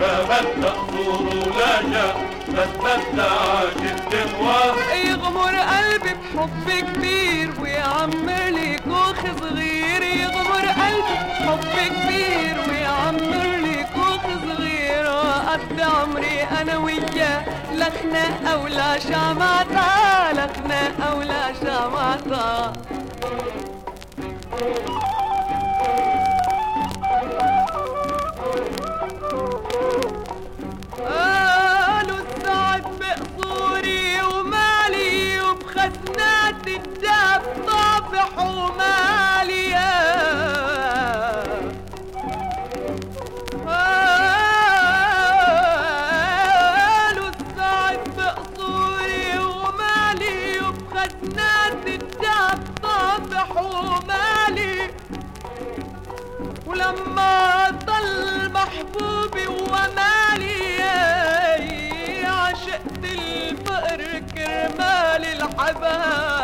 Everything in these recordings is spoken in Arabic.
بابت مقصور ولاجا بتمتع جدا يغمر قلبي بحب كبير ويعمر لي كوخ صغير. يغمر قلبي بحب كبير ويعمر لي كوخ صغير. قد عمري أنا وياه لا خناقة ولا شمعطه لا خناقة ولا ولما ضل محبوبي ومالي عشقت الفقر كرمال الحباب.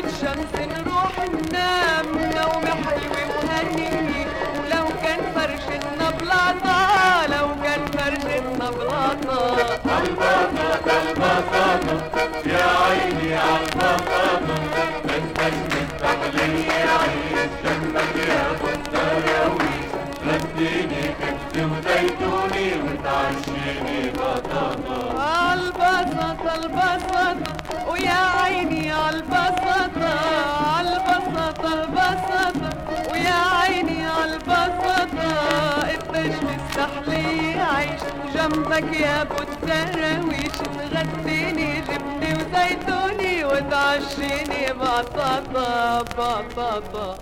غيبة شمس نروح ننام نوم حلو وهنيني ولو كان فرشتنا بلاطة لو كان فرشتنا بلاطة البساطة البساطة يا عيني عالبساطة مفتش مستحلي عيش جنبك يا الدراويش غديني خبز وزيتوني وتعشيني بطاطا عالبسطة البسطة ويا عيني عالبسطة مستحلي عيش جنبك يا ابو الدراويش تغديني جبني وزيتوني وتعشيني. بطاطا بطاطا